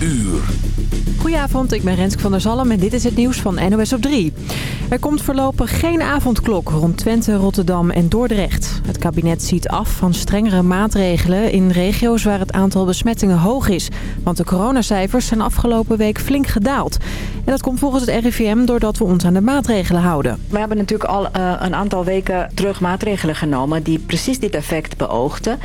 uur. Goedenavond, ik ben Renske van der Zalm en dit is het nieuws van NOS op 3. Er komt voorlopig geen avondklok rond Twente, Rotterdam en Dordrecht. Het kabinet ziet af van strengere maatregelen in regio's waar het aantal besmettingen hoog is. Want de coronacijfers zijn afgelopen week flink gedaald. En dat komt volgens het RIVM doordat we ons aan de maatregelen houden. We hebben natuurlijk al uh, een aantal weken terug maatregelen genomen die precies dit effect beoogden.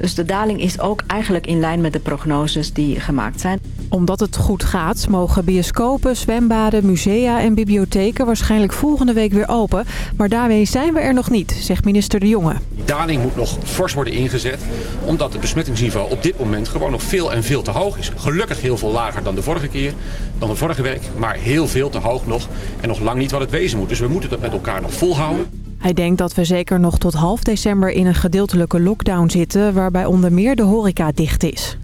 Dus de daling is ook eigenlijk in lijn met de prognoses die gemaakt zijn. Omdat het goed gaat, mogen bioscopen, zwembaden, musea en bibliotheken waarschijnlijk volgende week weer open. Maar daarmee zijn we er nog niet, zegt minister De Jonge. Die daling moet nog fors worden ingezet, omdat het besmettingsniveau op dit moment gewoon nog veel en veel te hoog is. Gelukkig heel veel lager dan de vorige keer, dan de vorige week, maar heel veel te hoog nog. En nog lang niet wat het wezen moet. Dus we moeten dat met elkaar nog volhouden. Hij denkt dat we zeker nog tot half december in een gedeeltelijke lockdown zitten... waarbij onder meer de horeca dicht is.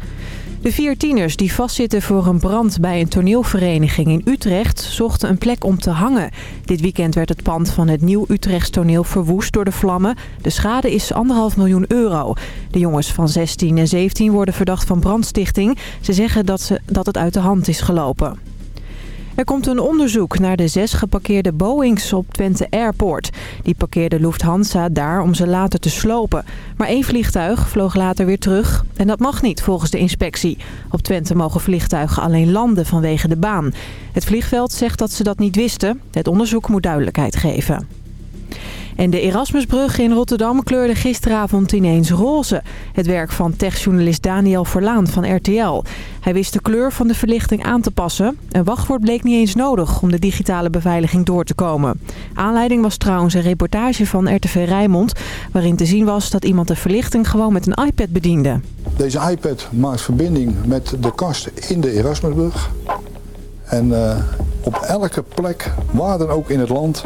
De vier tieners die vastzitten voor een brand bij een toneelvereniging in Utrecht... zochten een plek om te hangen. Dit weekend werd het pand van het Nieuw Utrechts toneel verwoest door de vlammen. De schade is anderhalf miljoen euro. De jongens van 16 en 17 worden verdacht van brandstichting. Ze zeggen dat, ze, dat het uit de hand is gelopen. Er komt een onderzoek naar de zes geparkeerde Boeings op Twente Airport. Die parkeerde Lufthansa daar om ze later te slopen. Maar één vliegtuig vloog later weer terug. En dat mag niet volgens de inspectie. Op Twente mogen vliegtuigen alleen landen vanwege de baan. Het vliegveld zegt dat ze dat niet wisten. Het onderzoek moet duidelijkheid geven. En de Erasmusbrug in Rotterdam kleurde gisteravond ineens roze. Het werk van techjournalist Daniel Verlaan van RTL. Hij wist de kleur van de verlichting aan te passen. Een wachtwoord bleek niet eens nodig om de digitale beveiliging door te komen. Aanleiding was trouwens een reportage van RTV Rijnmond... waarin te zien was dat iemand de verlichting gewoon met een iPad bediende. Deze iPad maakt verbinding met de kast in de Erasmusbrug. En uh, op elke plek, waar dan ook in het land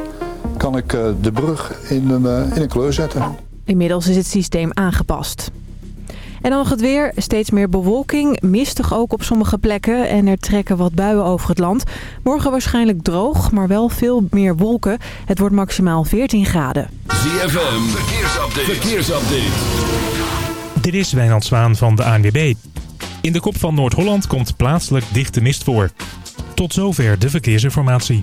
kan ik de brug in een, in een kleur zetten. Inmiddels is het systeem aangepast. En dan nog het weer. Steeds meer bewolking. Mistig ook op sommige plekken. En er trekken wat buien over het land. Morgen waarschijnlijk droog, maar wel veel meer wolken. Het wordt maximaal 14 graden. ZFM, verkeersupdate. verkeersupdate. Dit is Wijnand Zwaan van de ANWB. In de kop van Noord-Holland komt plaatselijk dichte mist voor. Tot zover de verkeersinformatie.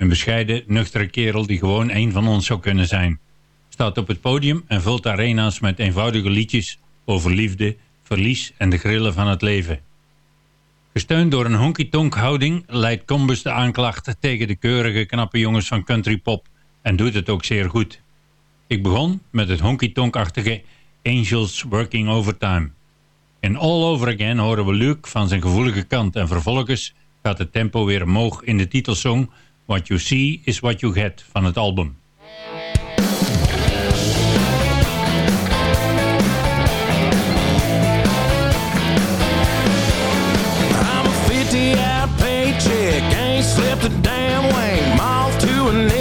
Een bescheiden, nuchtere kerel die gewoon een van ons zou kunnen zijn. Staat op het podium en vult arena's met eenvoudige liedjes over liefde, verlies en de grillen van het leven. Gesteund door een honky-tonk houding leidt Combus de aanklacht tegen de keurige knappe jongens van country pop en doet het ook zeer goed. Ik begon met het honky-tonk-achtige Angels Working Overtime. In All Over Again horen we Luke van zijn gevoelige kant en vervolgens gaat het tempo weer omhoog in de titelsong What You See Is What You Get van het album. A 50 hour paycheck, ain't slept a damn wing, to a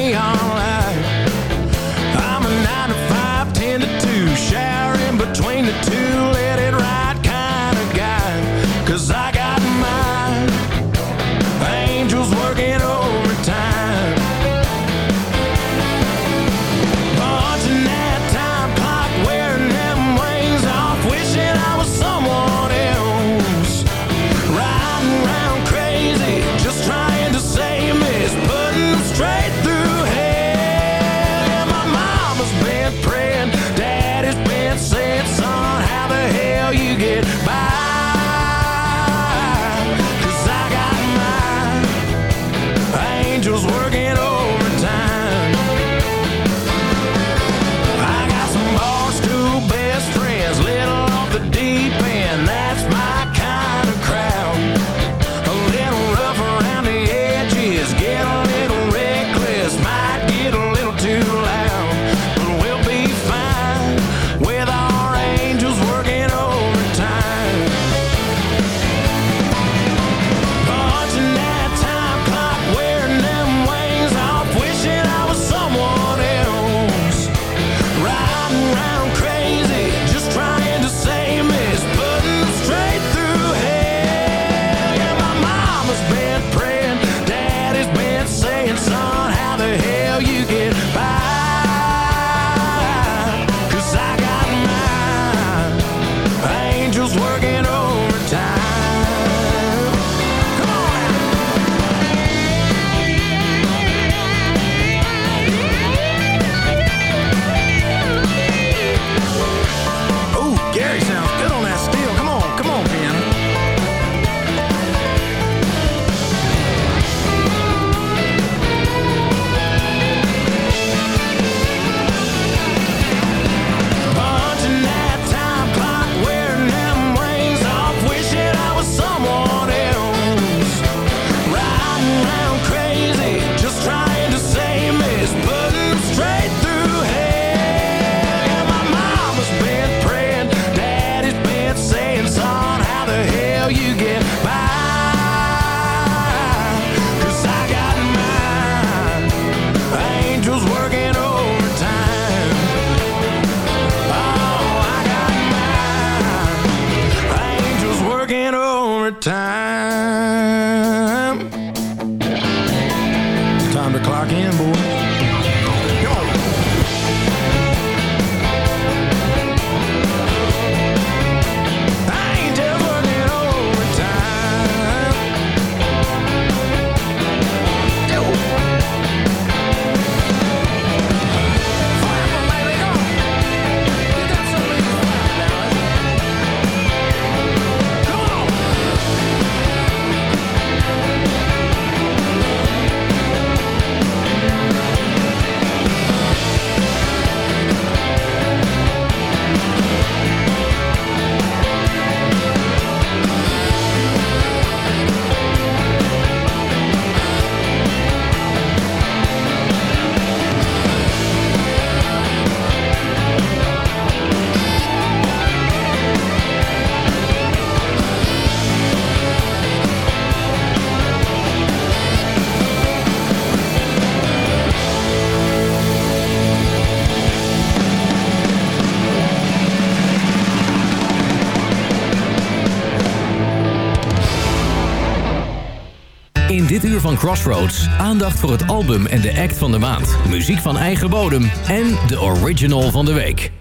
van Crossroads. Aandacht voor het album en de act van de maand. Muziek van eigen bodem en de original van de week.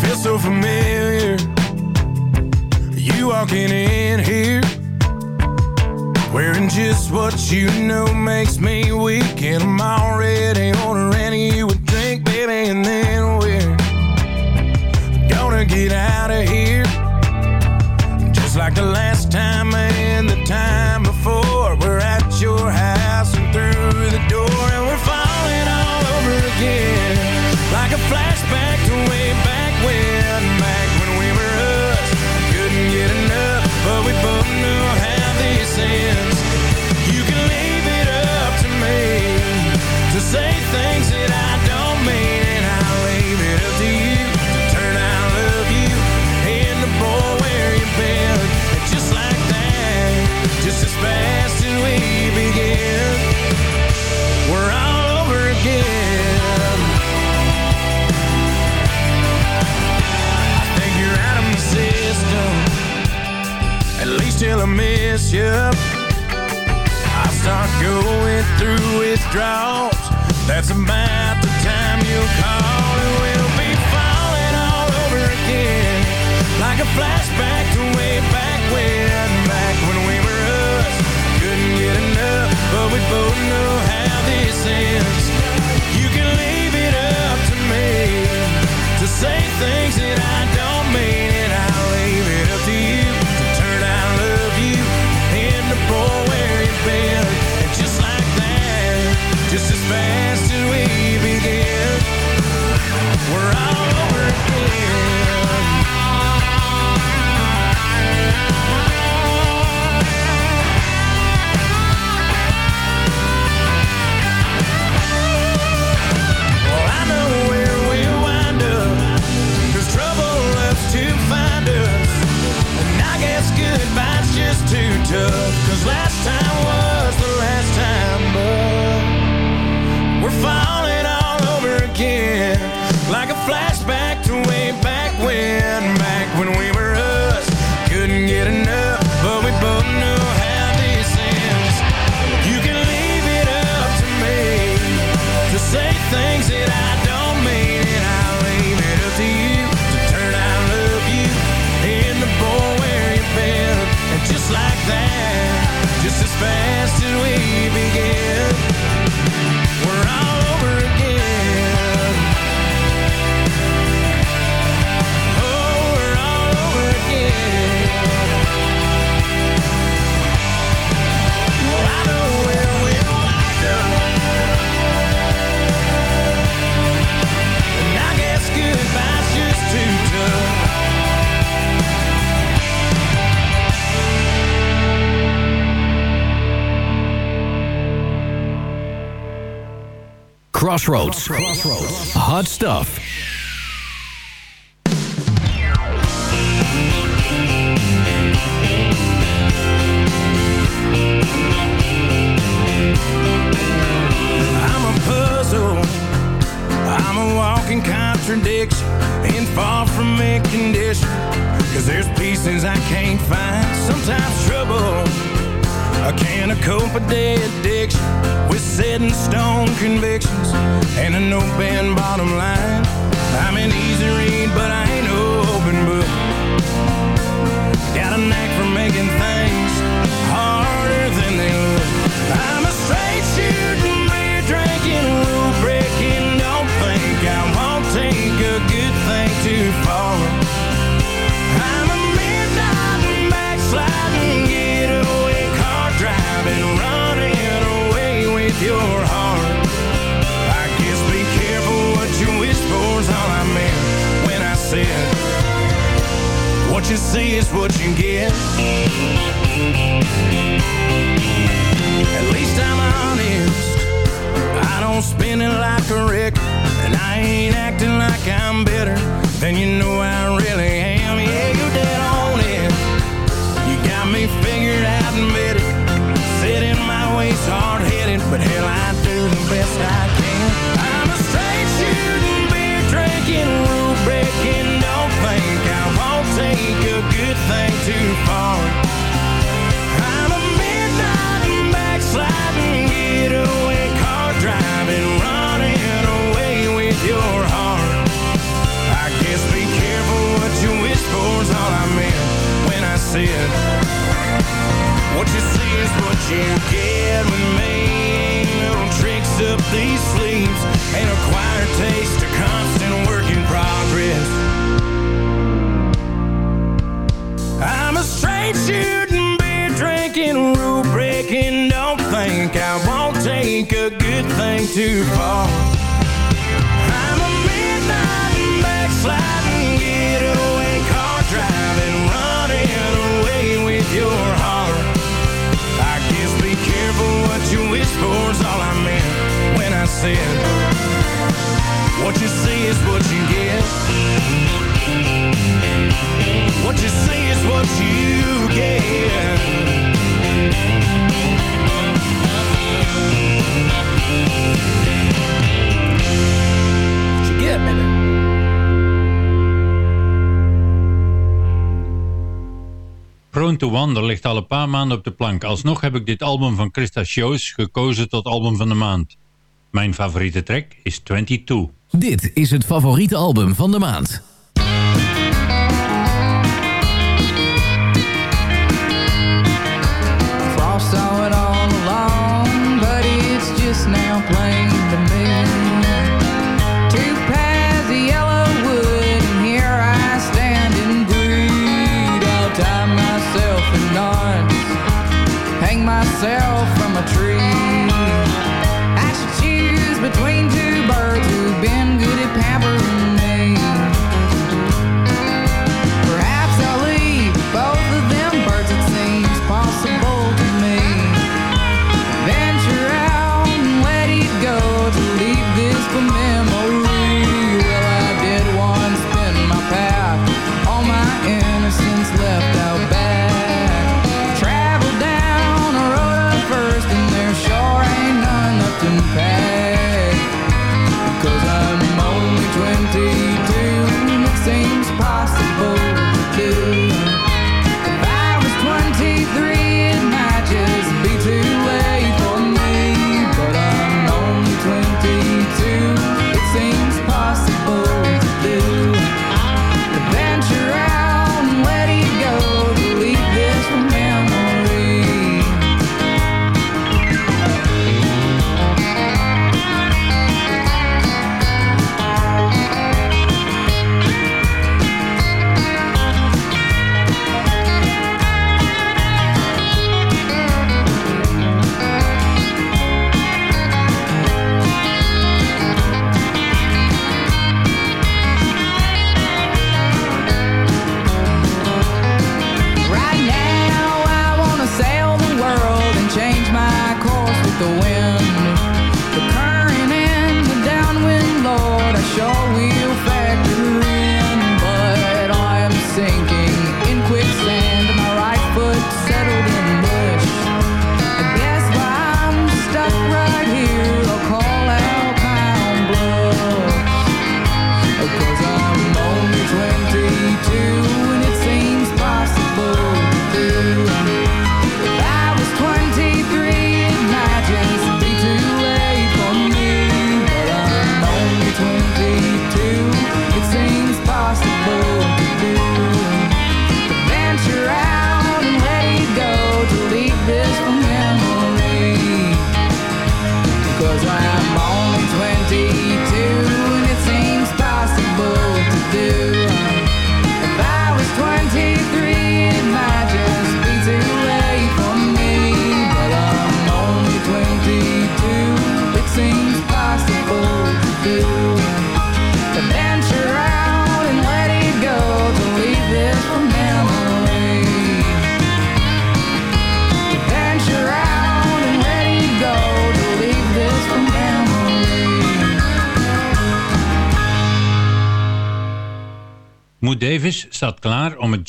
Feel so familiar. You walking in here Wearing just what you know makes me Crossroads. Crossroads. Hot stuff. I'm a puzzle. I'm a walking contradiction and far from a condition. Cause there's pieces I can't find, sometimes trouble I can't cope with day addiction with set in stone convictions and an open bottom line. I'm an easy read, but I ain't no open book. Got a knack for making said What you see is what you get. At least I'm honest. I don't spin it like a wreck And I ain't acting like I'm better than you know I really am. Yeah, you're dead on op de plank. Alsnog heb ik dit album van Christa Shows gekozen tot album van de maand. Mijn favoriete track is 22. Dit is het favoriete album van de maand. myself.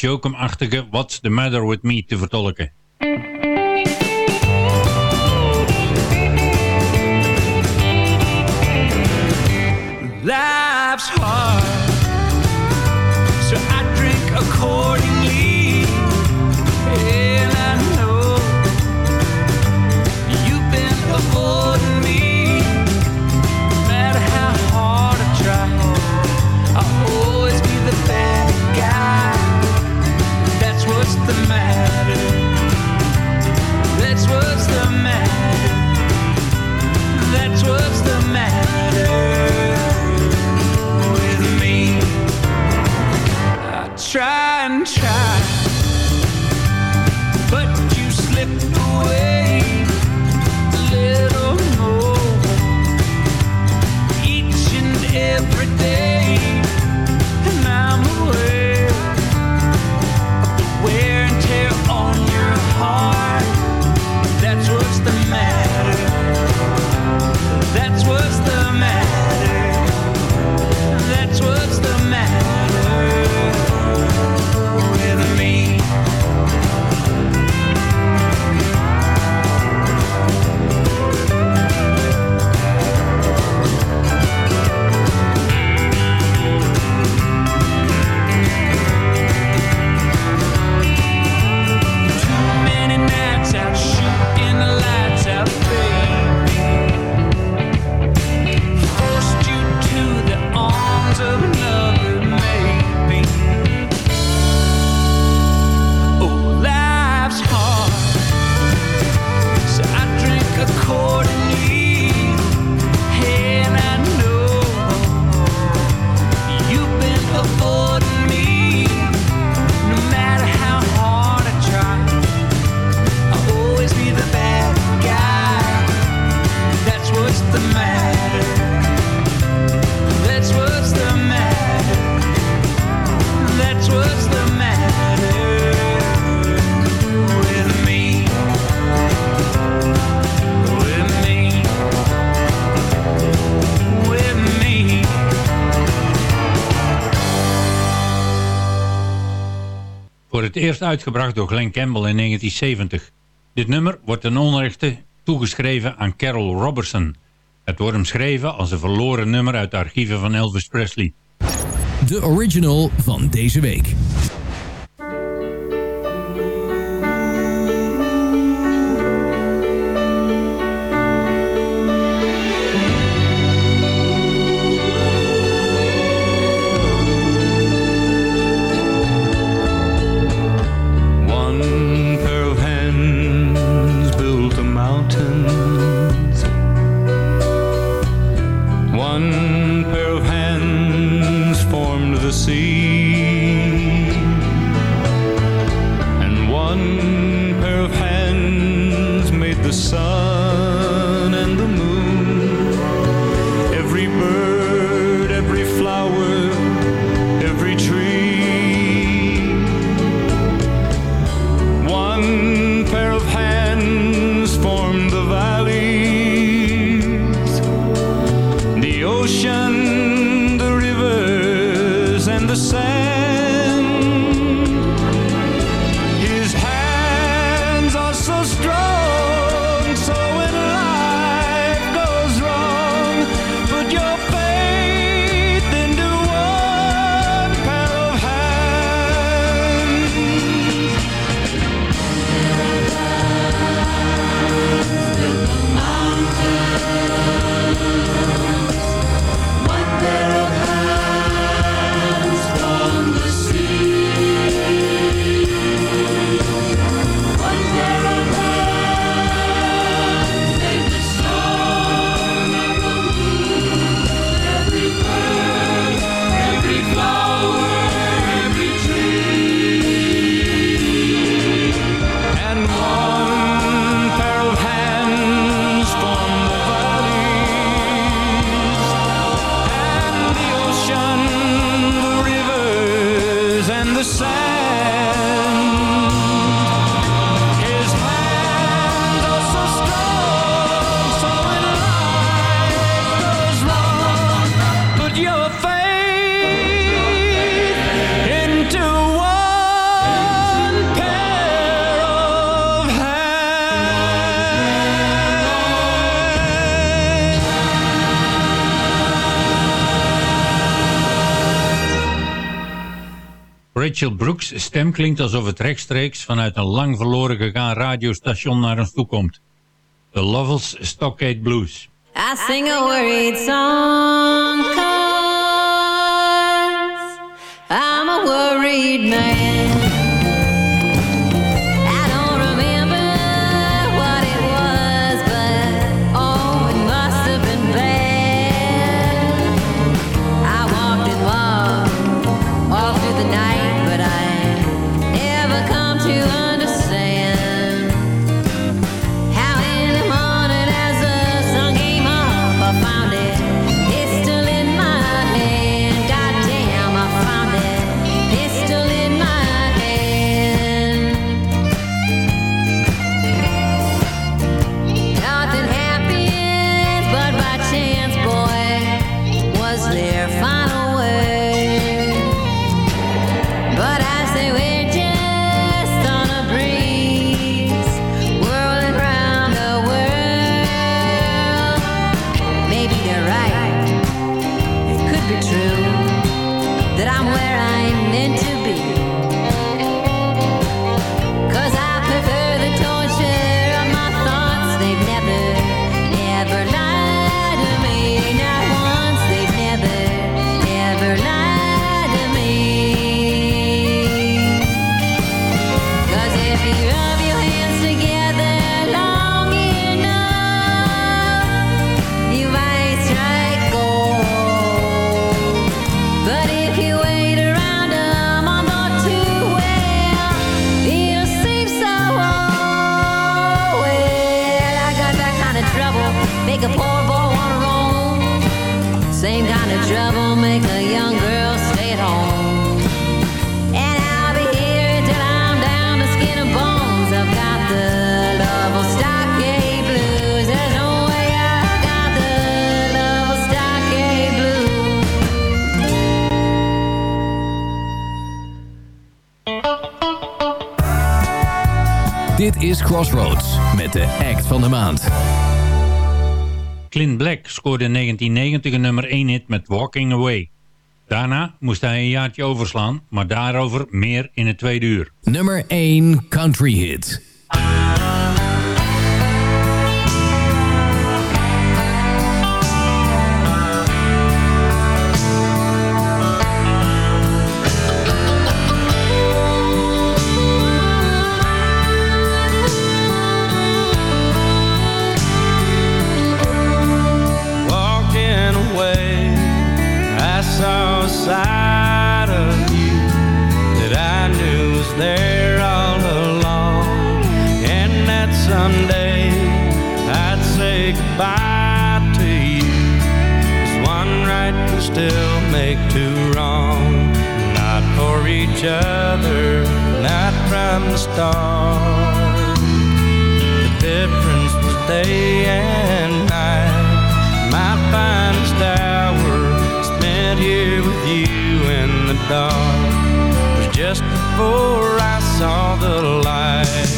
Jokum-achtige What's the Matter With Me te vertolken. het eerst uitgebracht door Glenn Campbell in 1970. Dit nummer wordt ten onrechte toegeschreven aan Carol Robertson. Het wordt omschreven als een verloren nummer uit de archieven van Elvis Presley. De original van deze week. Rachel Brooks' stem klinkt alsof het rechtstreeks vanuit een lang verloren gegaan radiostation naar ons toe komt. The Lovells Stockade Blues. I sing a worried I'm a worried man. van de maand. Clint Black scoorde in 1990 een nummer 1 hit met Walking Away. Daarna moest hij een jaartje overslaan, maar daarover meer in het tweede uur. Nummer 1 Country Hit. each other Not from the start. The difference was day and night. My finest hour Spent here with you in the dark Was just before I saw the light.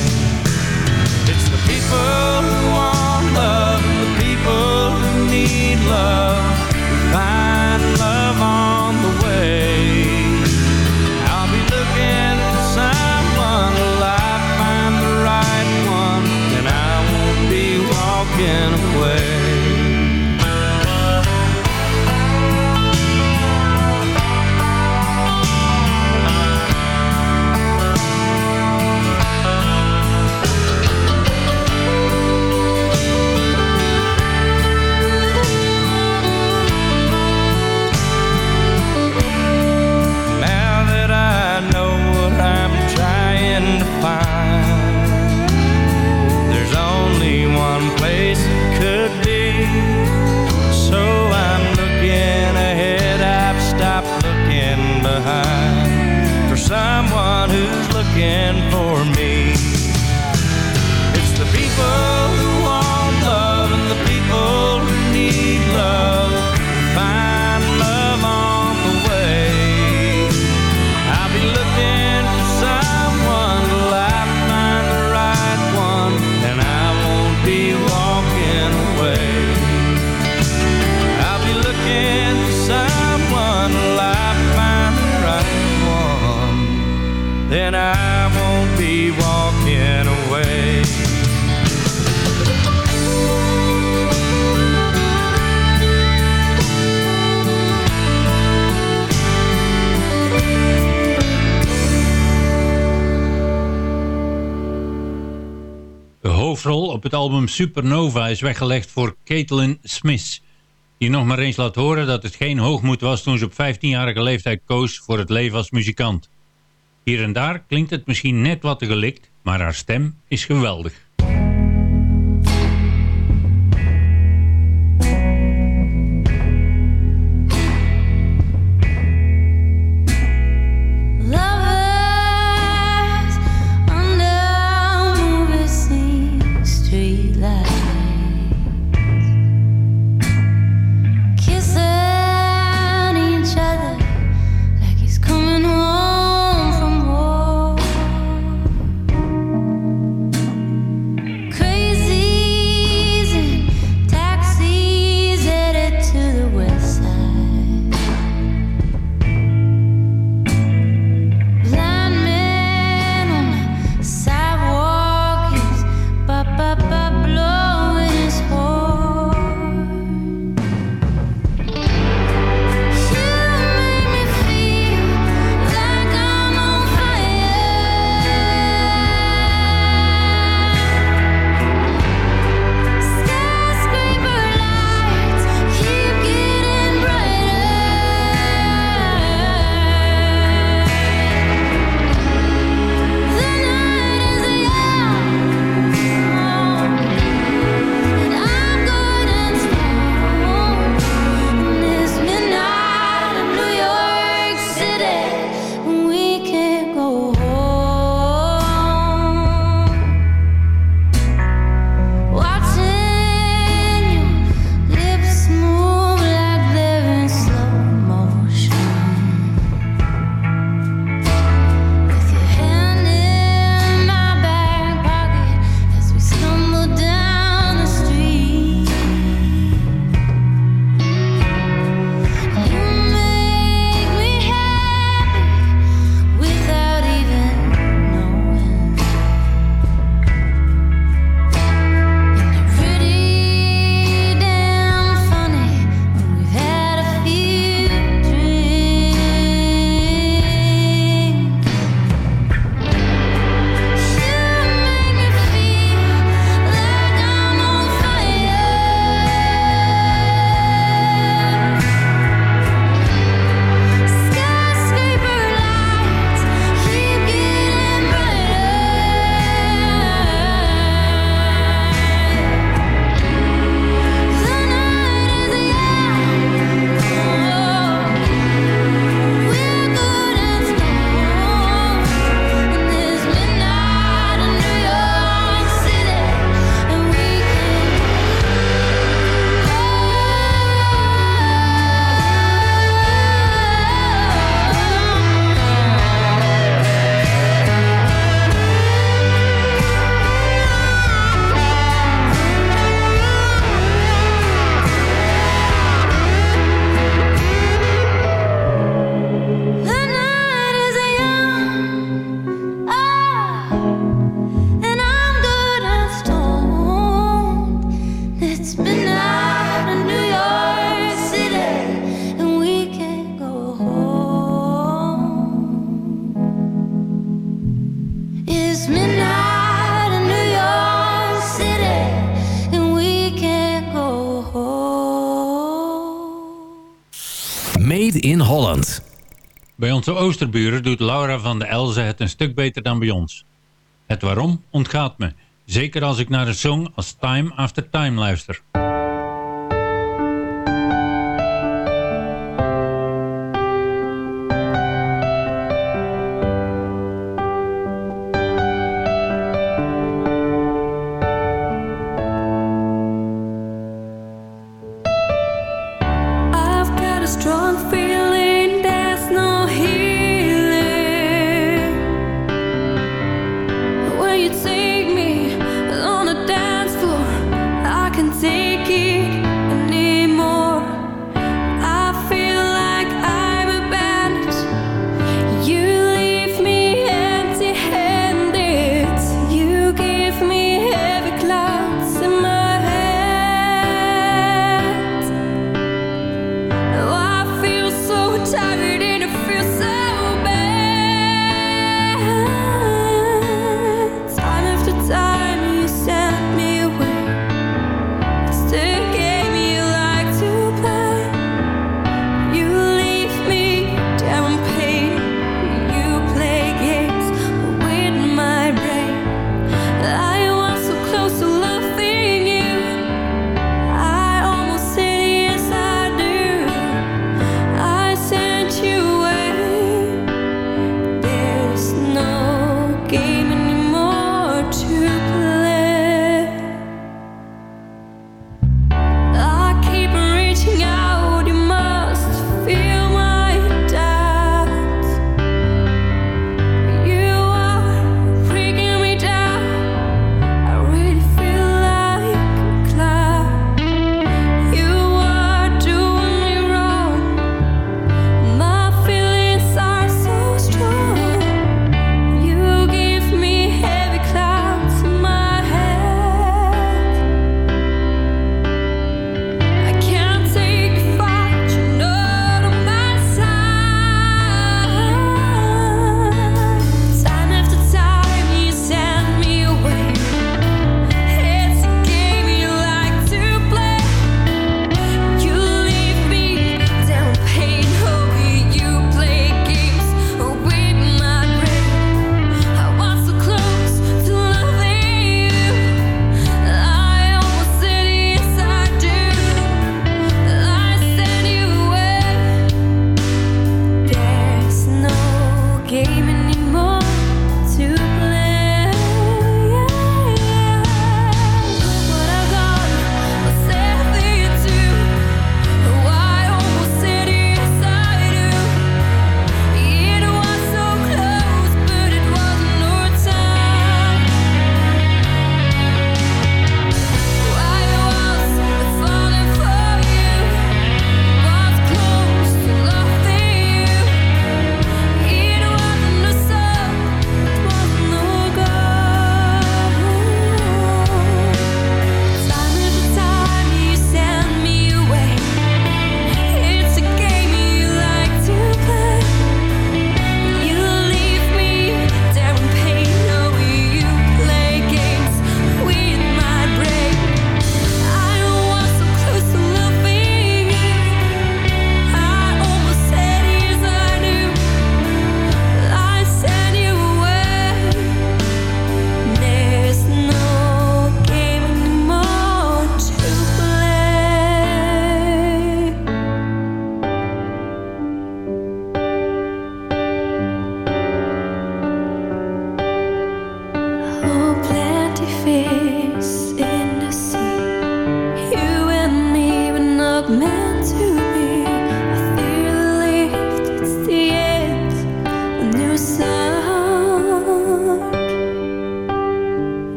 Again. het album Supernova is weggelegd voor Caitlin Smith. Die nog maar eens laat horen dat het geen hoogmoed was toen ze op 15-jarige leeftijd koos voor het leven als muzikant. Hier en daar klinkt het misschien net wat te gelikt, maar haar stem is geweldig. onze oosterburen doet Laura van de Elze het een stuk beter dan bij ons. Het waarom ontgaat me, zeker als ik naar een song als Time After Time luister.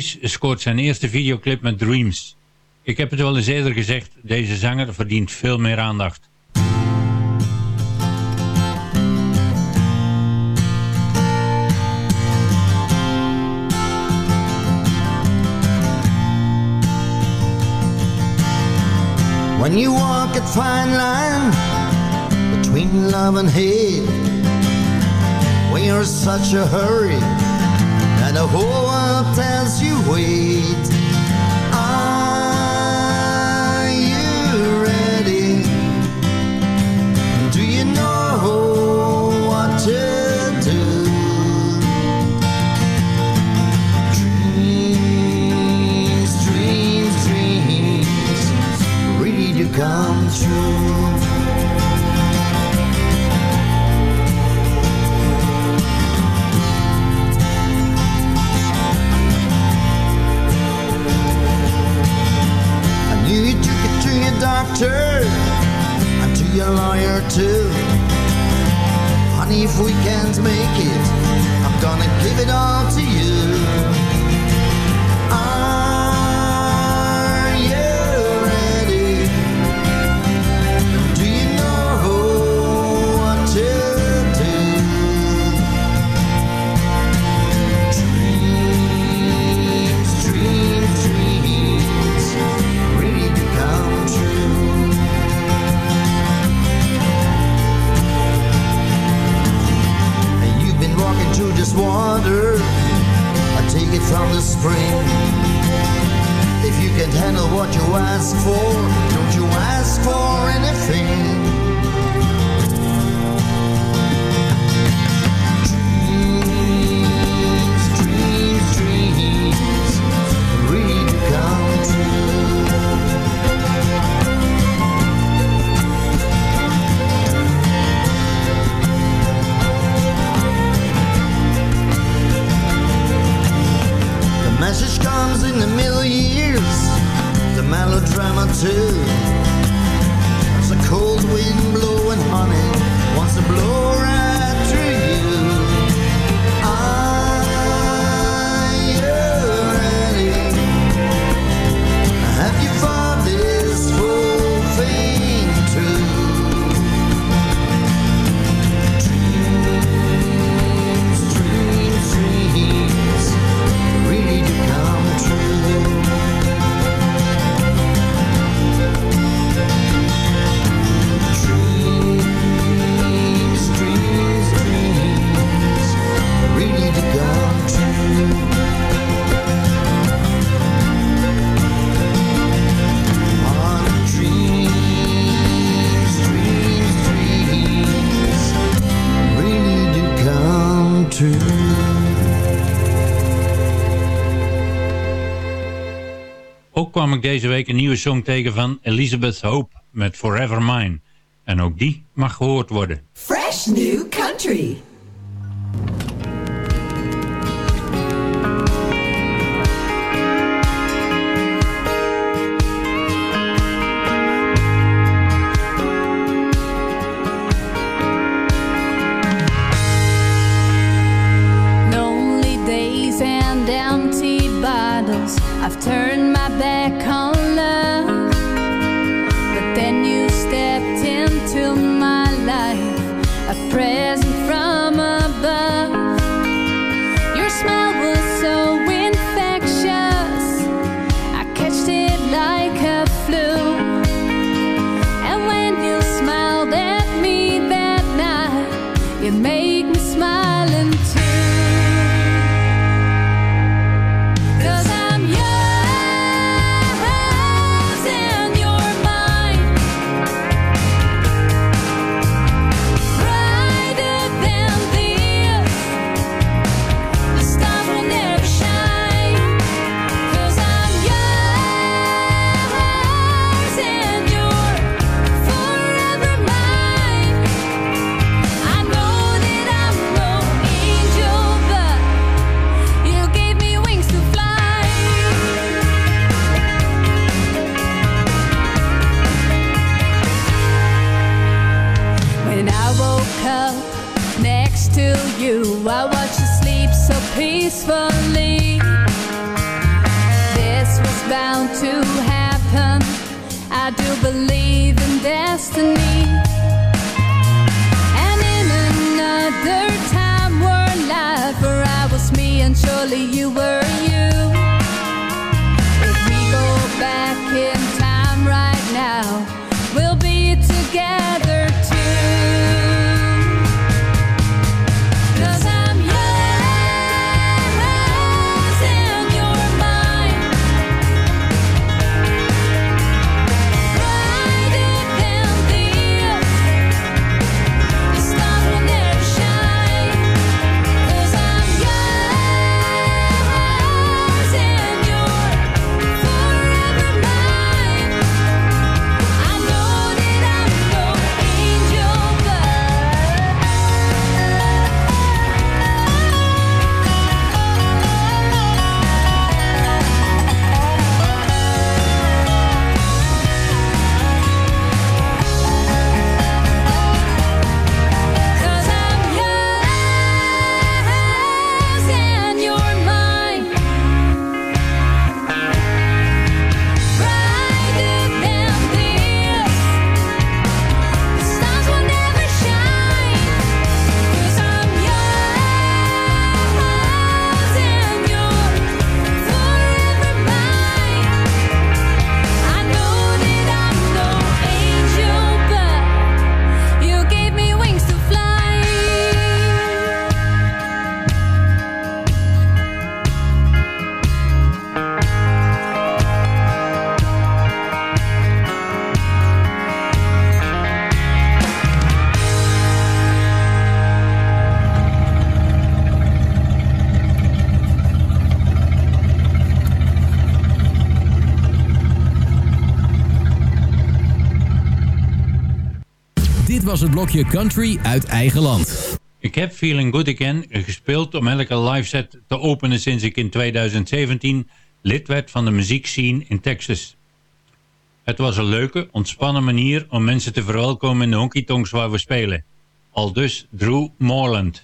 Scoort zijn eerste videoclip met Dreams. Ik heb het wel eens eerder gezegd, deze zanger verdient veel meer aandacht. When you walk a fine line between love and hate, when you're in such a hurry that the whole world tells you wait. Doctor and to your lawyer too. Honey, if we can't make it, I'm gonna give it all to you. Water. I take it from the spring. If you can't handle what you ask for, don't you ask for anything. Message comes in a million years, the melodrama too. There's a cold wind blowing honey, wants to blow right ik deze week een nieuwe song tegen van Elizabeth Hope met Forever Mine. En ook die mag gehoord worden. Fresh New Country. Smiling too. peacefully. This was bound to happen. I do believe in destiny. And in another time were life, For I was me and surely you were blokje Country uit eigen land. Ik heb Feeling Good Again gespeeld om elke live set te openen sinds ik in 2017 lid werd van de muziekscene in Texas. Het was een leuke, ontspannen manier om mensen te verwelkomen in de honky-tonks waar we spelen. Al dus Drew Morland.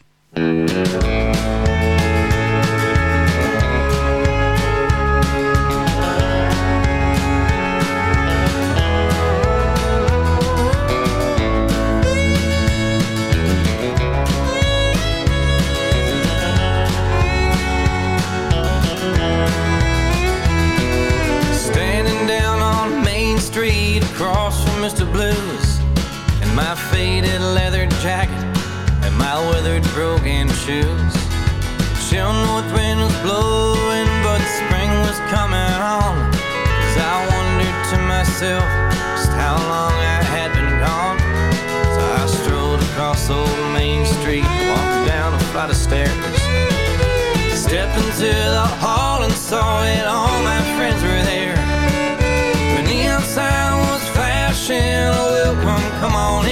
Broken shoes. Chill north wind was blowing but spring was coming on As I wondered to myself just how long I had been gone. So I strolled across old Main Street Walked down a flight of stairs. Stepped into the hall and saw it all my friends were there. The neon sign was flashing Welcome, come on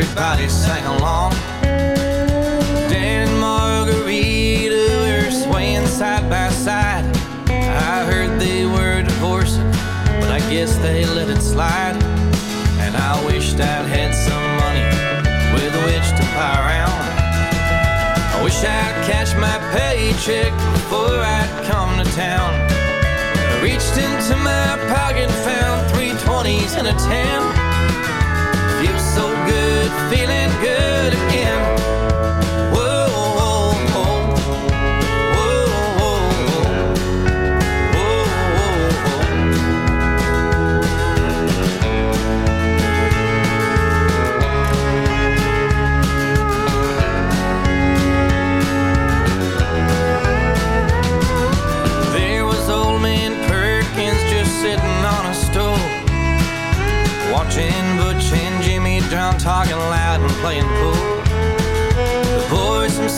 everybody sang along. Dan and Margarita were swaying side by side. I heard they were divorcing, but I guess they let it slide. And I wished I'd had some money with which to buy around. I wish I'd catch my paycheck before I'd come to town. I reached into my pocket, and found 320s and a 10 feeling good again.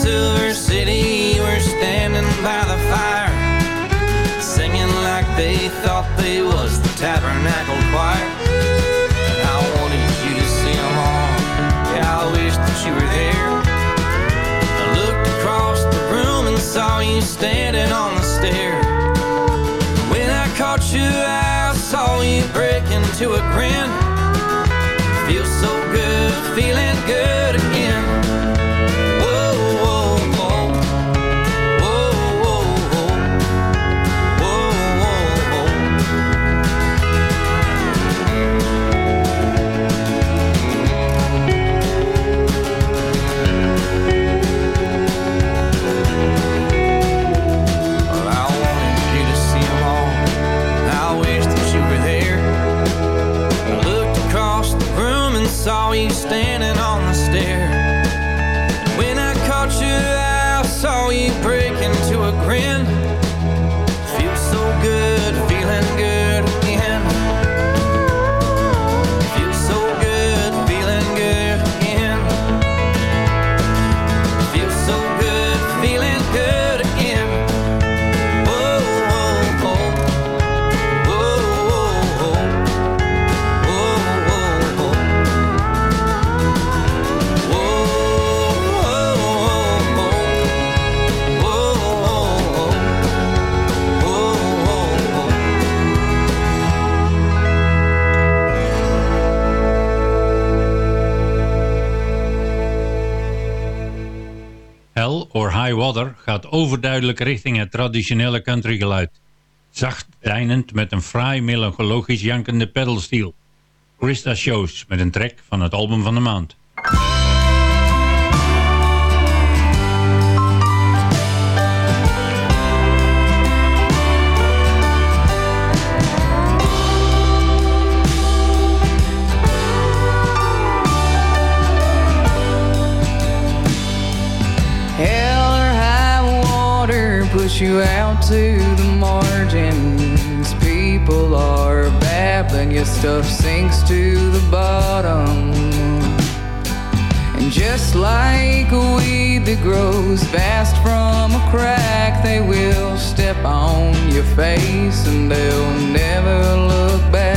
Silver City were standing by the fire. Singing like they thought they was the tabernacle choir. I wanted you to see 'em all. Yeah, I wish that you were there. I looked across the room and saw you standing on the stair. When I caught you, I saw you break into a grin. Feels so good, feeling good again. gaat overduidelijk richting het traditionele country geluid, Zacht deinend met een fraai melancholisch jankende pedalsteel. Christa Shows met een track van het album van de maand. push you out to the margins. People are babbling, your stuff sinks to the bottom. And just like a weed that grows fast from a crack, they will step on your face and they'll never look back.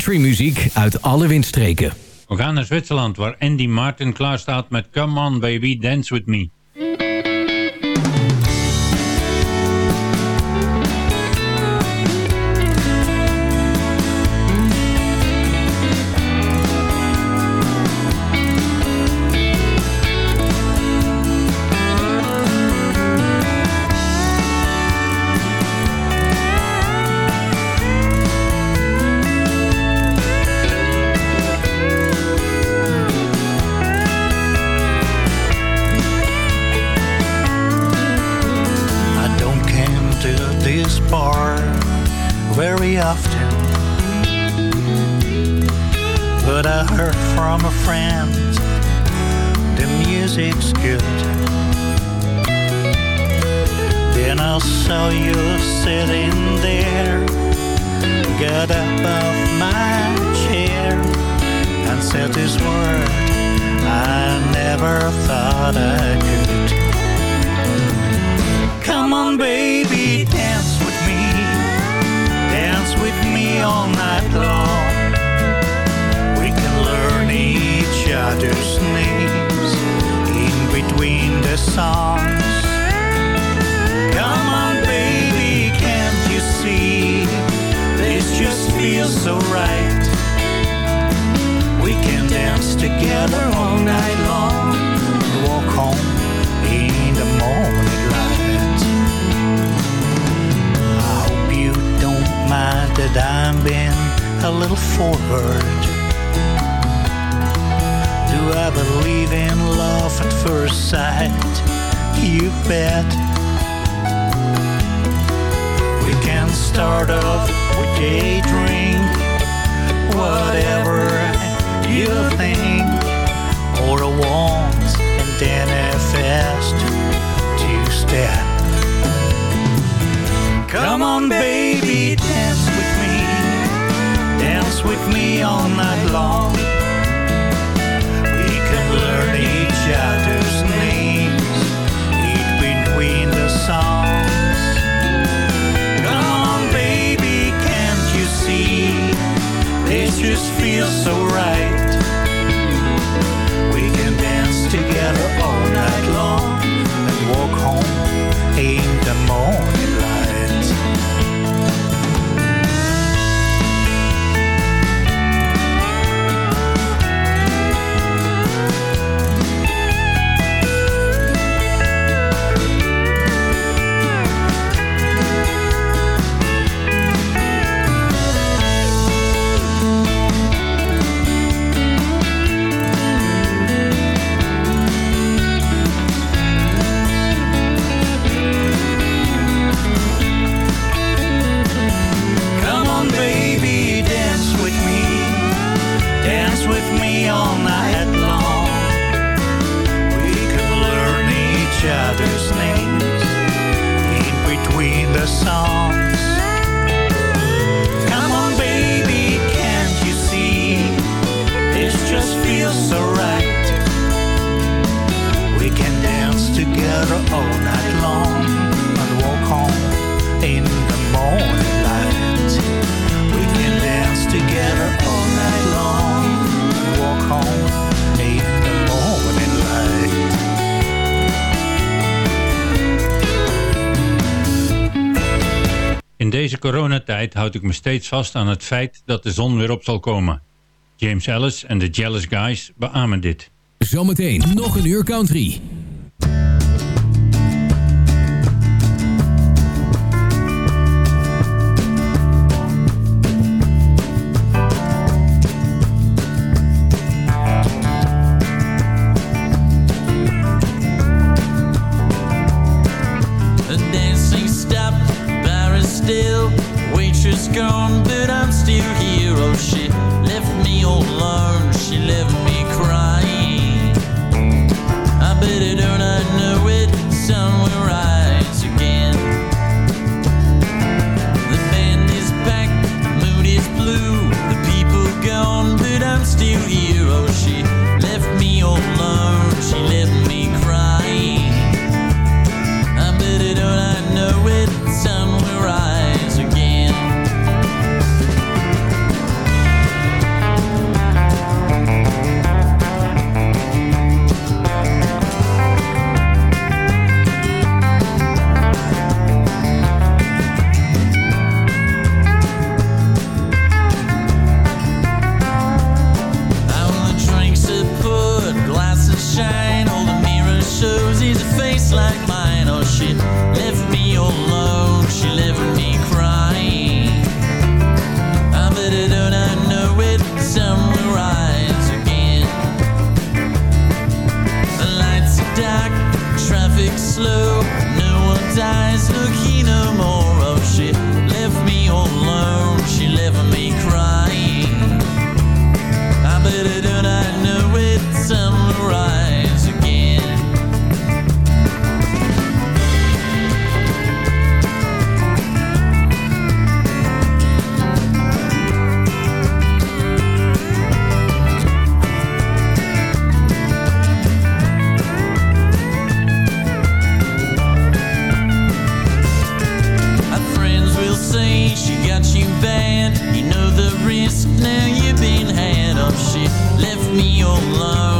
countrymuziek uit alle windstreken. We gaan naar Zwitserland, waar Andy Martin klaar staat met Come On Baby Dance With Me. From a friend the music's good. Then I saw you sitting there, got up off my chair and said this word I never thought I could. Come on, baby, dance with me, dance with me all night long. Other's names in between the songs. Come on, baby, can't you see? This just feels so right. We can dance together all night long and walk home in the morning light. I hope you don't mind that I'm being a little forward. I believe in love at first sight? You bet. We can start off with a drink, whatever you think, or a want and then a fast two step. Come on, baby, dance with me, dance with me all night long. Other's names, eat between the songs. Come on, baby, can't you see? This just feels so houd ik me steeds vast aan het feit dat de zon weer op zal komen. James Ellis en de Jealous Guys beamen dit. Zometeen nog een uur country. now you've been had up. She left me all alone.